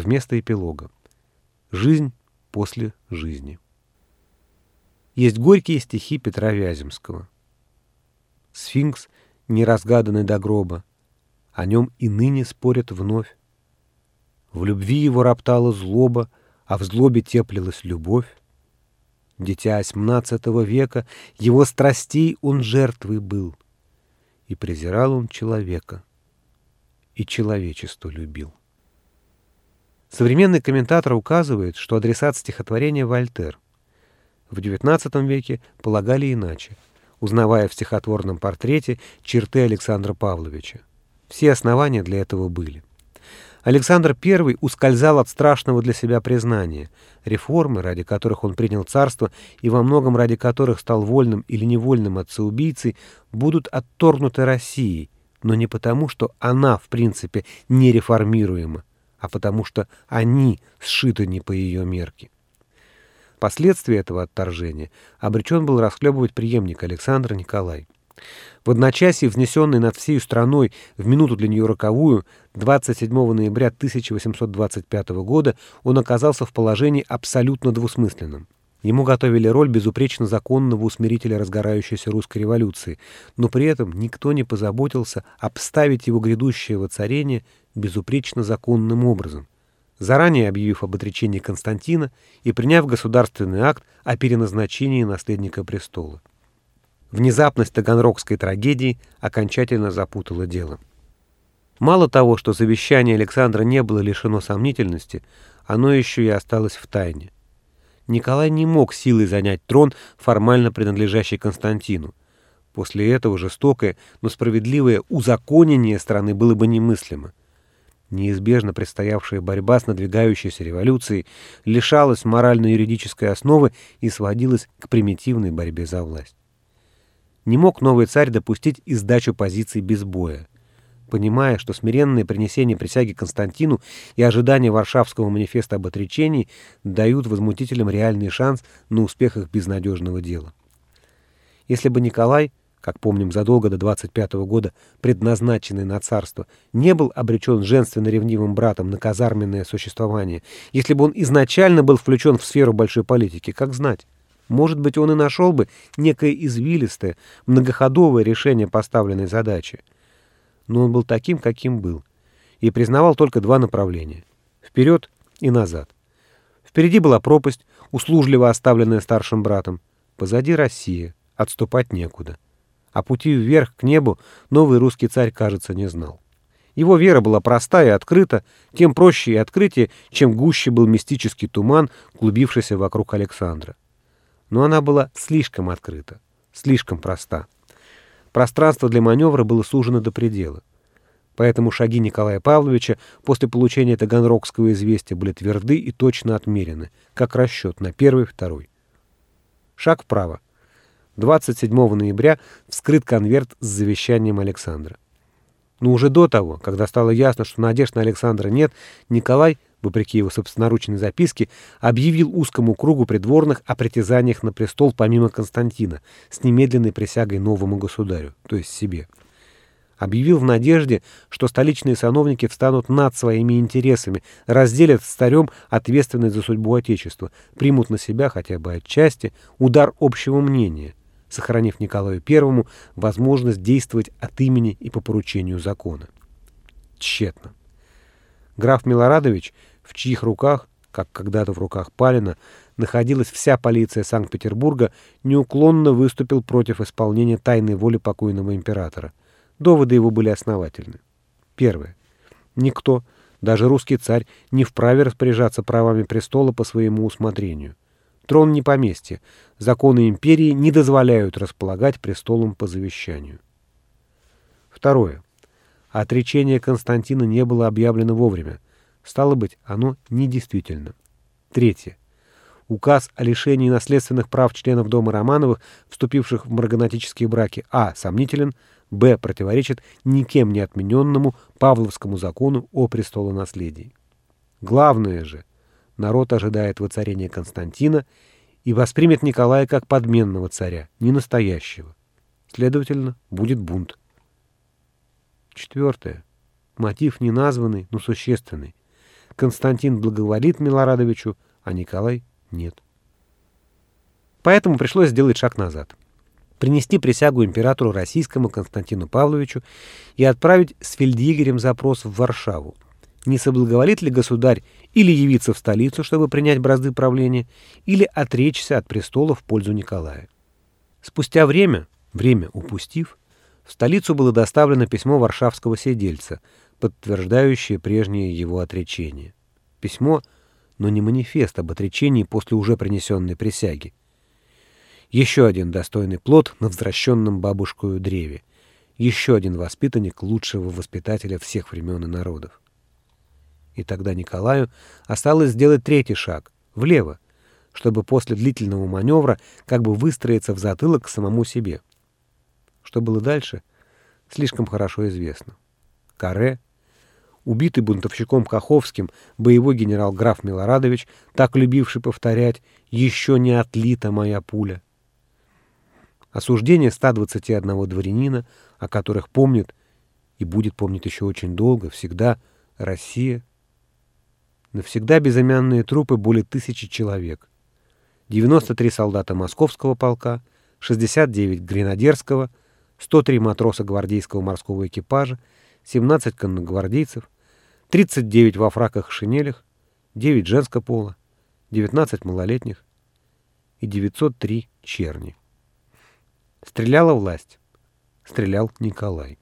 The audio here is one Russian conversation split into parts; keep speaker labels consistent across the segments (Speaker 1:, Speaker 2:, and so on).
Speaker 1: вместо эпилога. Жизнь после жизни. Есть горькие стихи Петра Вяземского. Сфинкс, неразгаданный до гроба, о нем и ныне спорят вновь. В любви его роптала злоба, а в злобе теплилась любовь. Дитя XVIII века, его страстей он жертвой был, и презирал он человека, и человечество любил. Современный комментатор указывает, что адресат стихотворения Вольтер. В XIX веке полагали иначе, узнавая в стихотворном портрете черты Александра Павловича. Все основания для этого были. Александр I ускользал от страшного для себя признания. Реформы, ради которых он принял царство и во многом ради которых стал вольным или невольным отцеубийцей, будут отторгнуты Россией, но не потому, что она, в принципе, нереформируема, а потому что они сшиты не по ее мерке. Последствия этого отторжения обречен был расхлебывать преемник Александра Николай. В одночасье, внесенный над всей страной в минуту для нее роковую, 27 ноября 1825 года он оказался в положении абсолютно двусмысленном. Ему готовили роль безупречно законного усмирителя разгорающейся русской революции, но при этом никто не позаботился обставить его грядущее воцарение безупречно законным образом, заранее объявив об отречении Константина и приняв государственный акт о переназначении наследника престола. Внезапность таганрогской трагедии окончательно запутала дело. Мало того, что завещание Александра не было лишено сомнительности, оно еще и осталось в тайне. Николай не мог силой занять трон, формально принадлежащий Константину. После этого жестокое, но справедливое узаконение страны было бы немыслимо. Неизбежно предстоявшая борьба с надвигающейся революцией лишалась морально-юридической основы и сводилась к примитивной борьбе за власть. Не мог новый царь допустить издачу позиций без боя. Понимая, что смиренное принесение присяги Константину и ожидание Варшавского манифеста об отречении дают возмутителям реальный шанс на успех их безнадежного дела. Если бы Николай как помним задолго до 25 -го года, предназначенный на царство, не был обречен женственно-ревнивым братом на казарменное существование, если бы он изначально был включен в сферу большой политики, как знать? Может быть, он и нашел бы некое извилистое, многоходовое решение поставленной задачи. Но он был таким, каким был, и признавал только два направления — вперед и назад. Впереди была пропасть, услужливо оставленная старшим братом, позади Россия, отступать некуда а пути вверх к небу новый русский царь, кажется, не знал. Его вера была проста и открыта, тем проще и открытие, чем гуще был мистический туман, клубившийся вокруг Александра. Но она была слишком открыта, слишком проста. Пространство для маневра было сужено до предела. Поэтому шаги Николая Павловича после получения таганрогского известия были тверды и точно отмерены, как расчет на первый-второй. Шаг вправо. 27 ноября вскрыт конверт с завещанием Александра. Но уже до того, когда стало ясно, что надежд на Александра нет, Николай, вопреки его собственноручной записке, объявил узкому кругу придворных о притязаниях на престол помимо Константина с немедленной присягой новому государю, то есть себе. Объявил в надежде, что столичные сановники встанут над своими интересами, разделят с царем ответственность за судьбу Отечества, примут на себя хотя бы отчасти удар общего мнения – сохранив Николаю I возможность действовать от имени и по поручению закона. Тщетно. Граф Милорадович, в чьих руках, как когда-то в руках Палина, находилась вся полиция Санкт-Петербурга, неуклонно выступил против исполнения тайной воли покойного императора. Доводы его были основательны. Первое. Никто, даже русский царь, не вправе распоряжаться правами престола по своему усмотрению. Трон не поместье. Законы империи не дозволяют располагать престолом по завещанию. Второе. Отречение Константина не было объявлено вовремя. Стало быть, оно недействительно. Третье. Указ о лишении наследственных прав членов дома Романовых, вступивших в марганатические браки, а. сомнителен, б. противоречит никем не отмененному Павловскому закону о престолонаследии. Главное же – народ ожидает воцарения Константина и воспримет Николая как подменного царя, не настоящего. Следовательно, будет бунт. Четвертое. Мотив не названный, но существенный. Константин благоволит Милорадовичу, а Николай нет. Поэтому пришлось сделать шаг назад. Принести присягу императору российскому Константину Павловичу и отправить с фельдъегерем запрос в Варшаву. Не соблаговолит ли государь или явиться в столицу, чтобы принять бразды правления, или отречься от престола в пользу Николая. Спустя время, время упустив, в столицу было доставлено письмо варшавского сидельца, подтверждающее прежнее его отречение. Письмо, но не манифест об отречении после уже принесенной присяги. Еще один достойный плод на возвращенном бабушкою древе. Еще один воспитанник лучшего воспитателя всех времен и народов. И тогда Николаю осталось сделать третий шаг, влево, чтобы после длительного маневра как бы выстроиться в затылок к самому себе. Что было дальше, слишком хорошо известно. Каре, убитый бунтовщиком Каховским, боевой генерал граф Милорадович, так любивший повторять «Еще не отлита моя пуля». Осуждение 121 дворянина, о которых помнит и будет помнить еще очень долго, всегда Россия, Навсегда безымянные трупы более тысячи человек. 93 солдата московского полка, 69 гренадерского, 103 матроса гвардейского морского экипажа, 17 конногвардейцев, 39 во фраках и шинелях, 9 женского пола, 19 малолетних и 903 черни. Стреляла власть. Стрелял Николай.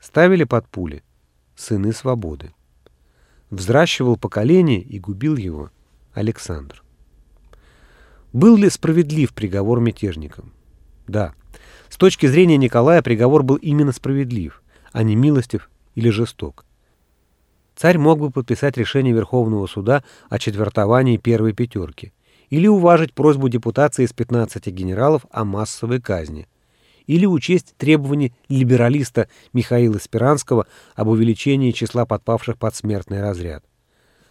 Speaker 1: Ставили под пули сыны свободы взращивал поколение и губил его Александр. Был ли справедлив приговор мятежникам? Да. С точки зрения Николая приговор был именно справедлив, а не милостив или жесток. Царь мог бы подписать решение Верховного суда о четвертовании первой пятерки или уважить просьбу депутации из 15 генералов о массовой казни – или учесть требования либералиста Михаила Спиранского об увеличении числа подпавших под смертный разряд.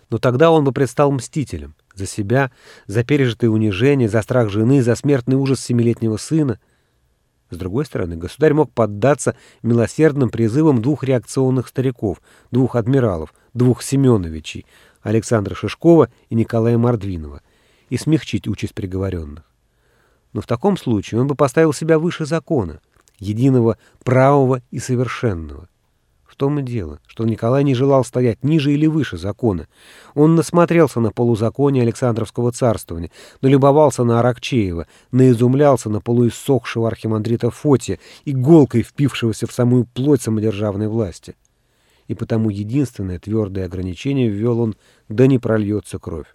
Speaker 1: Но тогда он бы предстал мстителем за себя, за пережитые унижения, за страх жены, за смертный ужас семилетнего сына. С другой стороны, государь мог поддаться милосердным призывам двух реакционных стариков, двух адмиралов, двух Семеновичей, Александра Шишкова и Николая Мордвинова, и смягчить участь приговоренных. Но в таком случае он бы поставил себя выше закона, единого, правого и совершенного. Том и дело, что Николай не желал стоять ниже или выше закона. Он насмотрелся на полузаконие Александровского царствования, налюбовался на Аракчеева, наизумлялся на полуиссохшего архимандрита Фотия, иголкой впившегося в самую плоть самодержавной власти. И потому единственное твердое ограничение ввел он «да не прольется кровь».